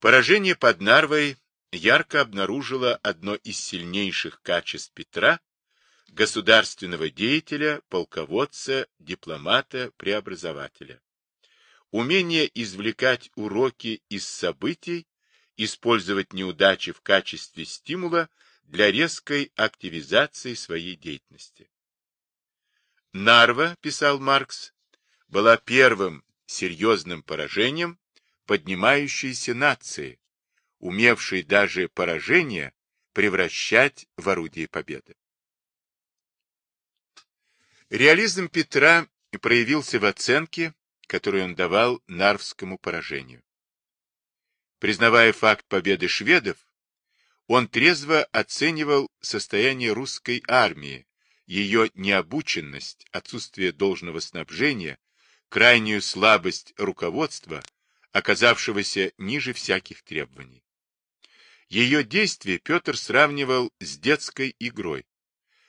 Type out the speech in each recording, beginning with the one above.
Поражение под Нарвой ярко обнаружило одно из сильнейших качеств Петра, государственного деятеля, полководца, дипломата, преобразователя. Умение извлекать уроки из событий, использовать неудачи в качестве стимула для резкой активизации своей деятельности. Нарва, писал Маркс, была первым серьезным поражением поднимающейся нации, умевшей даже поражение превращать в орудие победы. Реализм Петра проявился в оценке, которую он давал Нарвскому поражению. Признавая факт победы шведов, он трезво оценивал состояние русской армии, ее необученность, отсутствие должного снабжения, крайнюю слабость руководства, оказавшегося ниже всяких требований. Ее действия Петр сравнивал с детской игрой,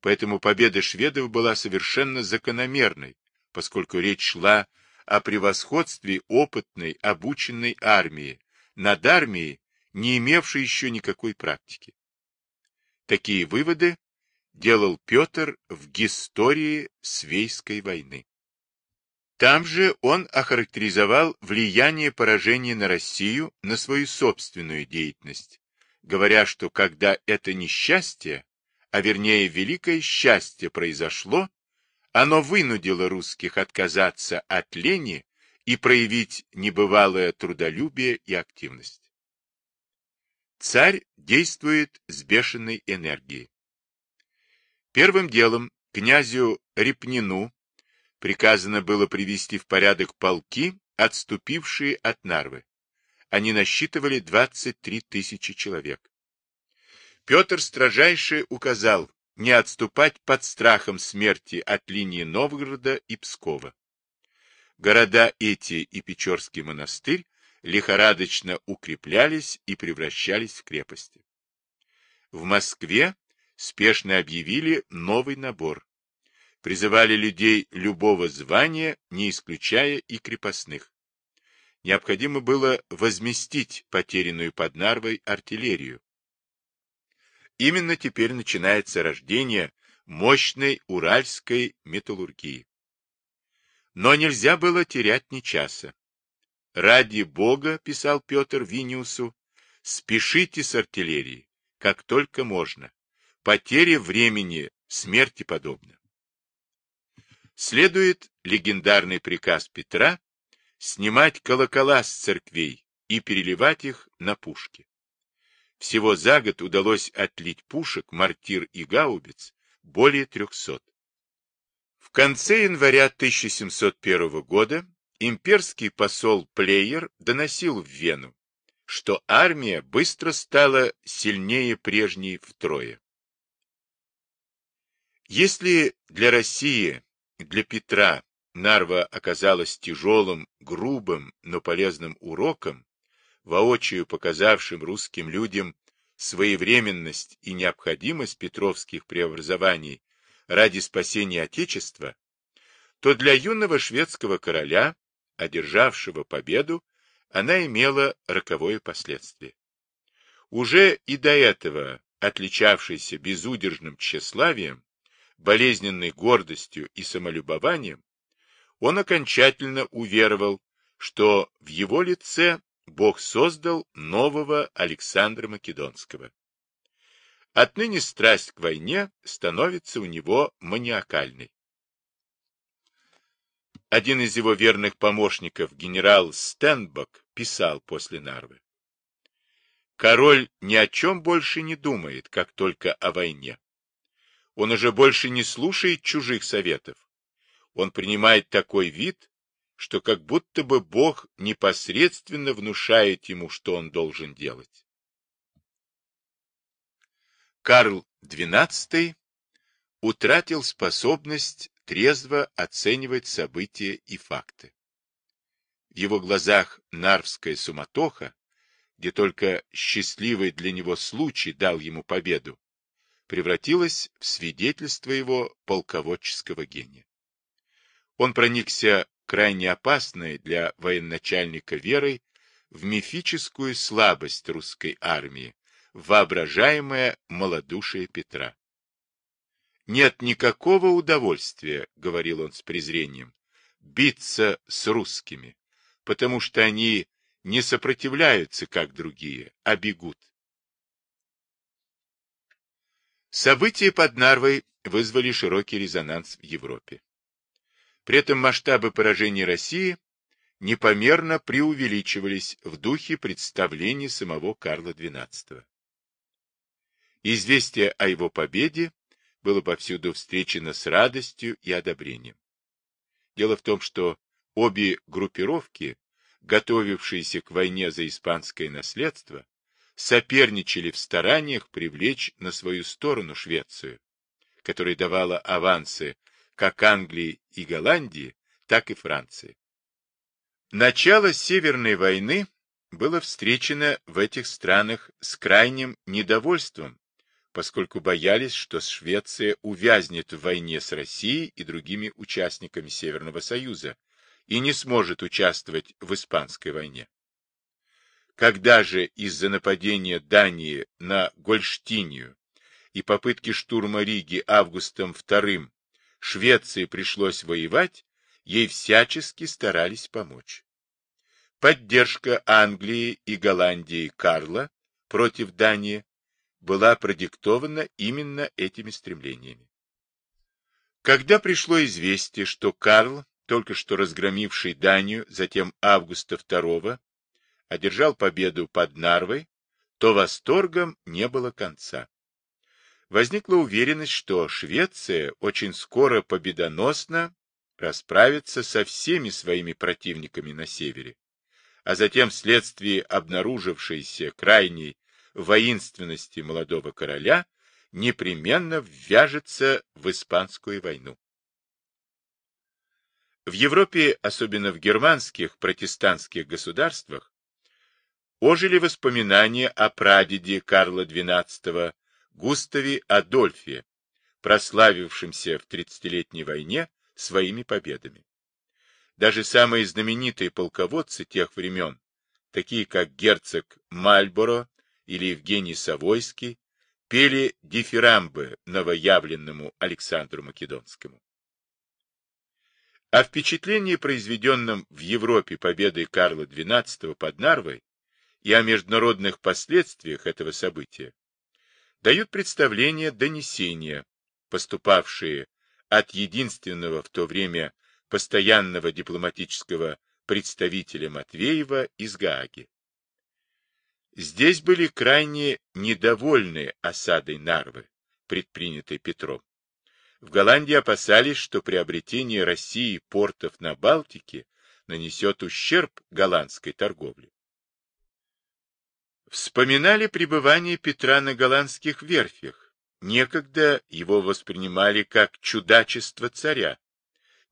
поэтому победа шведов была совершенно закономерной, поскольку речь шла о превосходстве опытной, обученной армии над армией, не имевшей еще никакой практики. Такие выводы делал Петр в истории Свейской войны. Там же он охарактеризовал влияние поражения на Россию на свою собственную деятельность, говоря, что когда это несчастье, а вернее великое счастье произошло, оно вынудило русских отказаться от лени и проявить небывалое трудолюбие и активность. Царь действует с бешеной энергией. Первым делом князю Репнину приказано было привести в порядок полки, отступившие от Нарвы. Они насчитывали 23 тысячи человек. Петр строжайше указал не отступать под страхом смерти от линии Новгорода и Пскова. Города эти и Печорский монастырь лихорадочно укреплялись и превращались в крепости. В Москве спешно объявили новый набор. Призывали людей любого звания, не исключая и крепостных. Необходимо было возместить потерянную под Нарвой артиллерию, Именно теперь начинается рождение мощной уральской металлургии. Но нельзя было терять ни часа. «Ради Бога», — писал Петр Виниусу, — «спешите с артиллерией, как только можно. Потеря времени смерти подобна». Следует легендарный приказ Петра снимать колокола с церквей и переливать их на пушки. Всего за год удалось отлить пушек, мортир и гаубиц более 300. В конце января 1701 года имперский посол Плеер доносил в Вену, что армия быстро стала сильнее прежней втрое. Если для России, для Петра Нарва оказалась тяжелым, грубым, но полезным уроком, воочию показавшим русским людям своевременность и необходимость петровских преобразований ради спасения Отечества, то для юного шведского короля, одержавшего победу, она имела роковое последствие. Уже и до этого отличавшийся безудержным тщеславием, болезненной гордостью и самолюбованием, он окончательно уверовал, что в его лице Бог создал нового Александра Македонского. Отныне страсть к войне становится у него маниакальной. Один из его верных помощников, генерал Стенбок, писал после Нарвы. Король ни о чем больше не думает, как только о войне. Он уже больше не слушает чужих советов. Он принимает такой вид, что как будто бы Бог непосредственно внушает ему, что он должен делать. Карл XII утратил способность трезво оценивать события и факты. В его глазах нарвская суматоха, где только счастливый для него случай дал ему победу, превратилась в свидетельство его полководческого гения. Он проникся крайне опасной для военачальника верой в мифическую слабость русской армии, воображаемое малодушие Петра. «Нет никакого удовольствия, — говорил он с презрением, — биться с русскими, потому что они не сопротивляются, как другие, а бегут. События под Нарвой вызвали широкий резонанс в Европе. При этом масштабы поражений России непомерно преувеличивались в духе представлений самого Карла XII. Известие о его победе было повсюду встречено с радостью и одобрением. Дело в том, что обе группировки, готовившиеся к войне за испанское наследство, соперничали в стараниях привлечь на свою сторону Швецию, которая давала авансы как Англии и Голландии, так и Франции. Начало Северной войны было встречено в этих странах с крайним недовольством, поскольку боялись, что Швеция увязнет в войне с Россией и другими участниками Северного Союза и не сможет участвовать в Испанской войне. Когда же из-за нападения Дании на Гольштинию и попытки штурма Риги Августом II Швеции пришлось воевать, ей всячески старались помочь. Поддержка Англии и Голландии Карла против Дании была продиктована именно этими стремлениями. Когда пришло известие, что Карл, только что разгромивший Данию, затем Августа II, одержал победу под Нарвой, то восторгом не было конца. Возникла уверенность, что Швеция очень скоро победоносно расправится со всеми своими противниками на севере, а затем вследствие обнаружившейся крайней воинственности молодого короля непременно ввяжется в Испанскую войну. В Европе, особенно в германских протестантских государствах, ожили воспоминания о прадеде Карла XII Густаве Адольфе, прославившемся в тридцатилетней войне своими победами. Даже самые знаменитые полководцы тех времен, такие как герцог Мальборо или Евгений Савойский, пели дифирамбы новоявленному Александру Македонскому. О впечатлении, произведенном в Европе победой Карла XII под Нарвой, и о международных последствиях этого события, дают представление донесения, поступавшие от единственного в то время постоянного дипломатического представителя Матвеева из Гааги. Здесь были крайне недовольны осадой Нарвы, предпринятой Петром. В Голландии опасались, что приобретение России портов на Балтике нанесет ущерб голландской торговле. Вспоминали пребывание Петра на голландских верфях. Некогда его воспринимали как чудачество царя.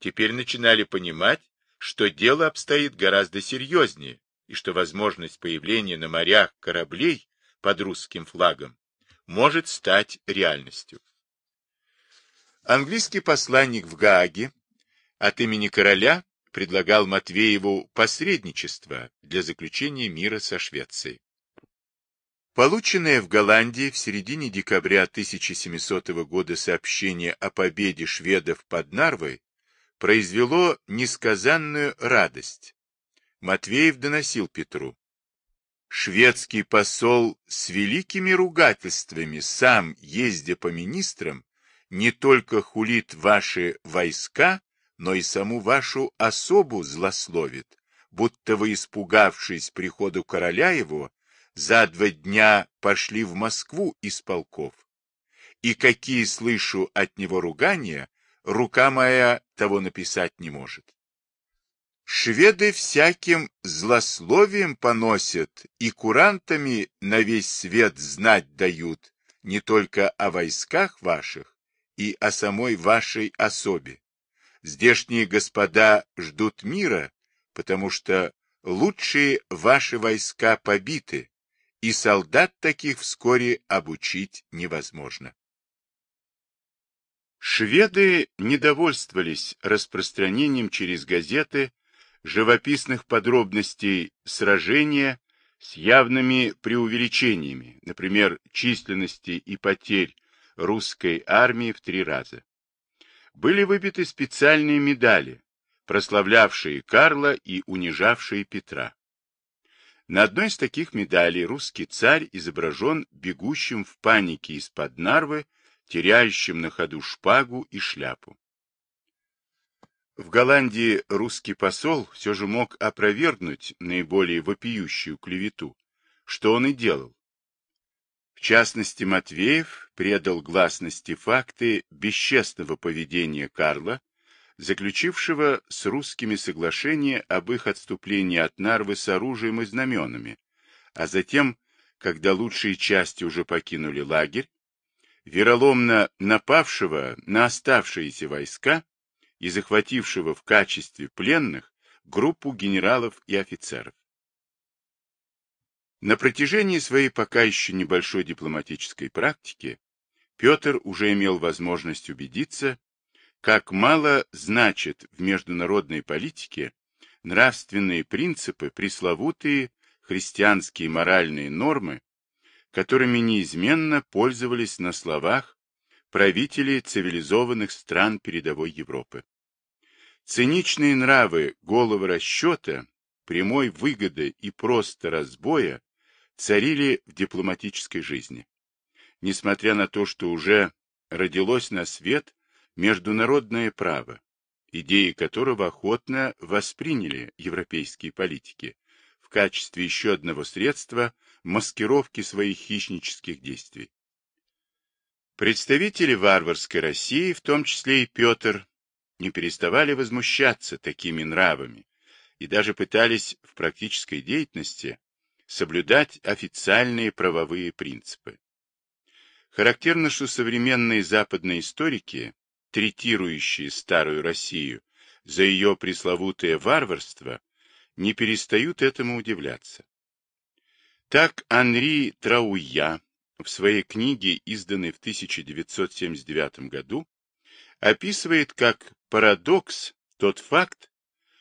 Теперь начинали понимать, что дело обстоит гораздо серьезнее, и что возможность появления на морях кораблей под русским флагом может стать реальностью. Английский посланник в Гааге от имени короля предлагал Матвееву посредничество для заключения мира со Швецией. Полученное в Голландии в середине декабря 1700 года сообщение о победе шведов под Нарвой произвело несказанную радость. Матвеев доносил Петру. Шведский посол с великими ругательствами, сам ездя по министрам, не только хулит ваши войска, но и саму вашу особу злословит, будто вы, испугавшись приходу короля его, за два дня пошли в Москву из полков. И какие слышу от него ругания, рука моя того написать не может. Шведы всяким злословием поносят и курантами на весь свет знать дают не только о войсках ваших и о самой вашей особе. Здешние господа ждут мира, потому что лучшие ваши войска побиты, и солдат таких вскоре обучить невозможно. Шведы недовольствовались распространением через газеты живописных подробностей сражения с явными преувеличениями, например, численности и потерь русской армии в три раза. Были выбиты специальные медали, прославлявшие Карла и унижавшие Петра. На одной из таких медалей русский царь изображен бегущим в панике из-под Нарвы, теряющим на ходу шпагу и шляпу. В Голландии русский посол все же мог опровергнуть наиболее вопиющую клевету, что он и делал. В частности, Матвеев предал гласности факты бесчестного поведения Карла заключившего с русскими соглашение об их отступлении от Нарвы с оружием и знаменами, а затем, когда лучшие части уже покинули лагерь, вероломно напавшего на оставшиеся войска и захватившего в качестве пленных группу генералов и офицеров. На протяжении своей пока еще небольшой дипломатической практики Петр уже имел возможность убедиться, как мало значат в международной политике нравственные принципы, пресловутые христианские моральные нормы, которыми неизменно пользовались на словах правители цивилизованных стран передовой Европы. Циничные нравы голого расчета, прямой выгоды и просто разбоя царили в дипломатической жизни. Несмотря на то, что уже родилось на свет международное право, идеи которого охотно восприняли европейские политики в качестве еще одного средства маскировки своих хищнических действий. Представители варварской России, в том числе и Петр, не переставали возмущаться такими нравами и даже пытались в практической деятельности соблюдать официальные правовые принципы. Характерно, что современные западные историки третирующие старую Россию за ее пресловутое варварство, не перестают этому удивляться. Так Анри Трауя в своей книге, изданной в 1979 году, описывает как парадокс тот факт,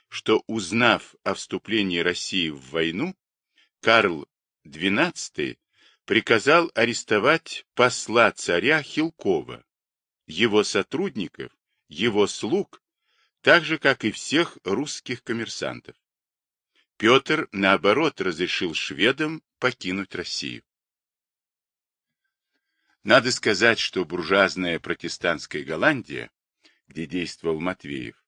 что, узнав о вступлении России в войну, Карл XII приказал арестовать посла царя Хилкова, его сотрудников, его слуг, так же, как и всех русских коммерсантов. Петр, наоборот, разрешил шведам покинуть Россию. Надо сказать, что буржуазная протестантская Голландия, где действовал Матвеев,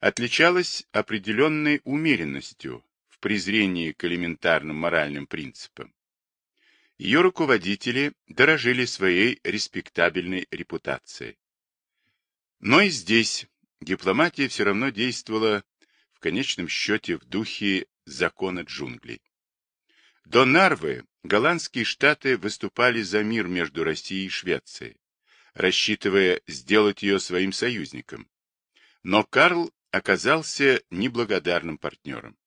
отличалась определенной умеренностью в презрении к элементарным моральным принципам. Ее руководители дорожили своей респектабельной репутацией. Но и здесь дипломатия все равно действовала в конечном счете в духе закона джунглей. До Нарвы голландские штаты выступали за мир между Россией и Швецией, рассчитывая сделать ее своим союзником. Но Карл оказался неблагодарным партнером.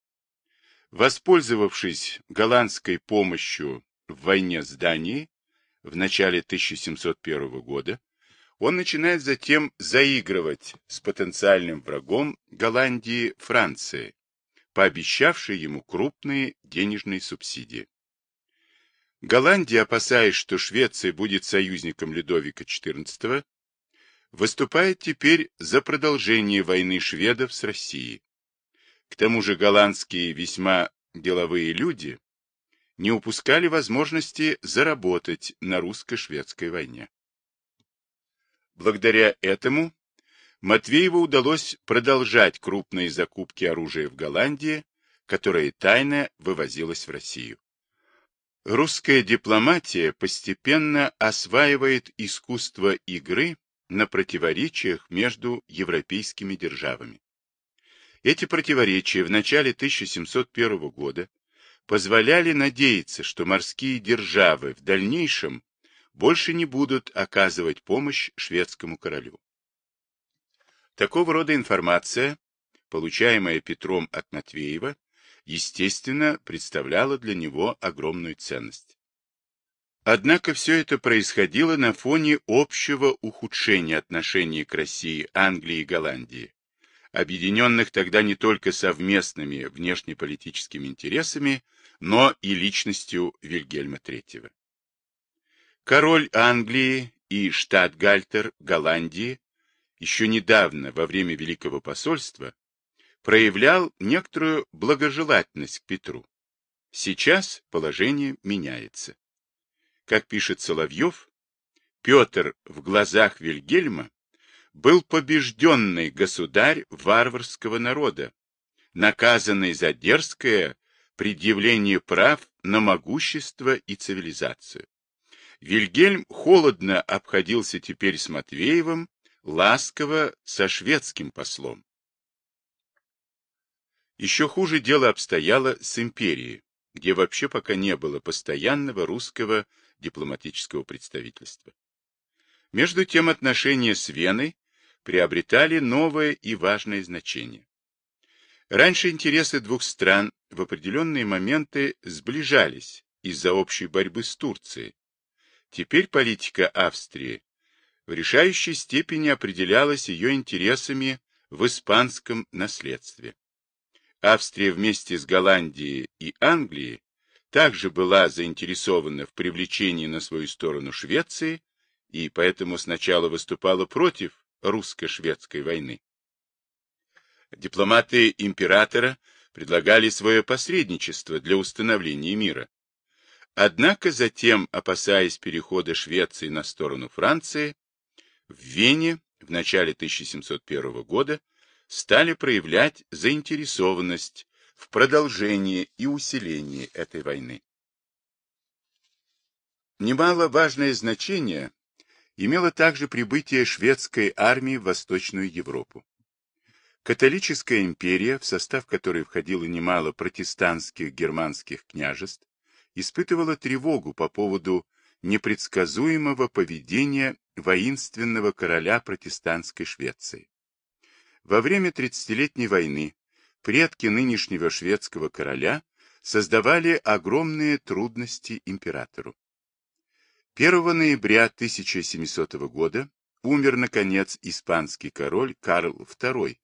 Воспользовавшись голландской помощью в войне с Данией в начале 1701 года, он начинает затем заигрывать с потенциальным врагом Голландии Франции, пообещавшей ему крупные денежные субсидии. Голландия, опасаясь, что Швеция будет союзником Людовика XIV, выступает теперь за продолжение войны шведов с Россией. К тому же голландские весьма деловые люди не упускали возможности заработать на русско-шведской войне. Благодаря этому Матвееву удалось продолжать крупные закупки оружия в Голландии, которое тайно вывозилось в Россию. Русская дипломатия постепенно осваивает искусство игры на противоречиях между европейскими державами. Эти противоречия в начале 1701 года позволяли надеяться, что морские державы в дальнейшем больше не будут оказывать помощь шведскому королю. Такого рода информация, получаемая Петром от Матвеева, естественно, представляла для него огромную ценность. Однако все это происходило на фоне общего ухудшения отношений к России, Англии и Голландии, объединенных тогда не только совместными внешнеполитическими интересами, но и личностью Вильгельма III. Король Англии и штатгальтер Голландии еще недавно, во время Великого посольства, проявлял некоторую благожелательность к Петру. Сейчас положение меняется. Как пишет Соловьев, Петр в глазах Вильгельма был побежденный государь варварского народа, наказанный за дерзкое предъявление прав на могущество и цивилизацию. Вильгельм холодно обходился теперь с Матвеевым, ласково со шведским послом. Еще хуже дело обстояло с империей, где вообще пока не было постоянного русского дипломатического представительства. Между тем отношения с Веной приобретали новое и важное значение. Раньше интересы двух стран в определенные моменты сближались из-за общей борьбы с Турцией. Теперь политика Австрии в решающей степени определялась ее интересами в испанском наследстве. Австрия вместе с Голландией и Англией также была заинтересована в привлечении на свою сторону Швеции и поэтому сначала выступала против русско-шведской войны. Дипломаты императора предлагали свое посредничество для установления мира. Однако затем, опасаясь перехода Швеции на сторону Франции, в Вене в начале 1701 года стали проявлять заинтересованность в продолжении и усилении этой войны. Немало важное значение имело также прибытие шведской армии в Восточную Европу. Католическая империя, в состав которой входило немало протестантских германских княжеств, испытывала тревогу по поводу непредсказуемого поведения воинственного короля протестантской Швеции. Во время Тридцатилетней войны предки нынешнего шведского короля создавали огромные трудности императору. 1 ноября 1700 года умер, наконец, испанский король Карл II,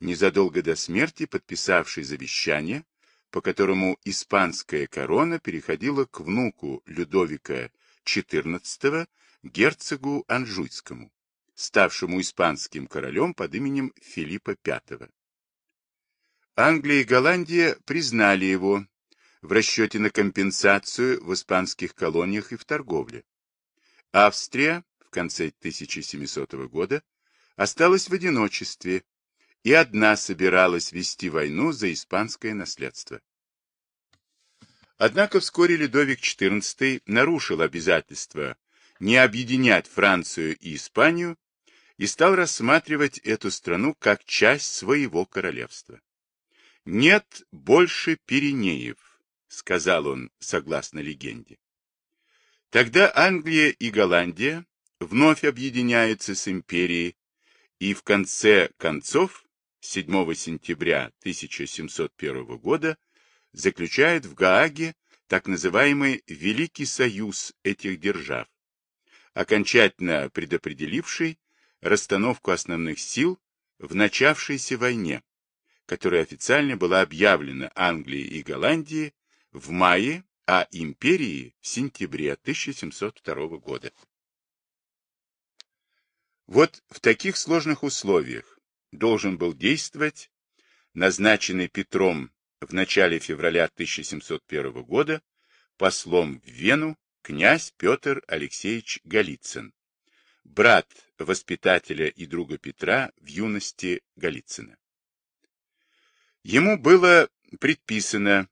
незадолго до смерти подписавший завещание, по которому испанская корона переходила к внуку Людовика XIV, герцогу Анжуйскому ставшему испанским королем под именем Филиппа V. Англия и Голландия признали его в расчете на компенсацию в испанских колониях и в торговле. Австрия в конце 1700 года осталась в одиночестве и одна собиралась вести войну за испанское наследство. Однако вскоре Людовик XIV нарушил обязательства не объединять Францию и Испанию и стал рассматривать эту страну как часть своего королевства. «Нет больше Пиренеев», — сказал он, согласно легенде. Тогда Англия и Голландия вновь объединяются с империей, и в конце концов, 7 сентября 1701 года, заключают в Гааге так называемый Великий Союз этих держав, окончательно предопределивший расстановку основных сил в начавшейся войне, которая официально была объявлена Англией и Голландией в мае, а империи в сентябре 1702 года. Вот в таких сложных условиях должен был действовать назначенный Петром в начале февраля 1701 года послом в Вену князь Петр Алексеевич Голицын, брат воспитателя и друга Петра в юности Голицына. Ему было предписано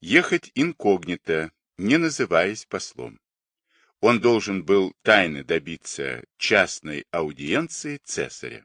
ехать инкогнито, не называясь послом. Он должен был тайно добиться частной аудиенции цесаря.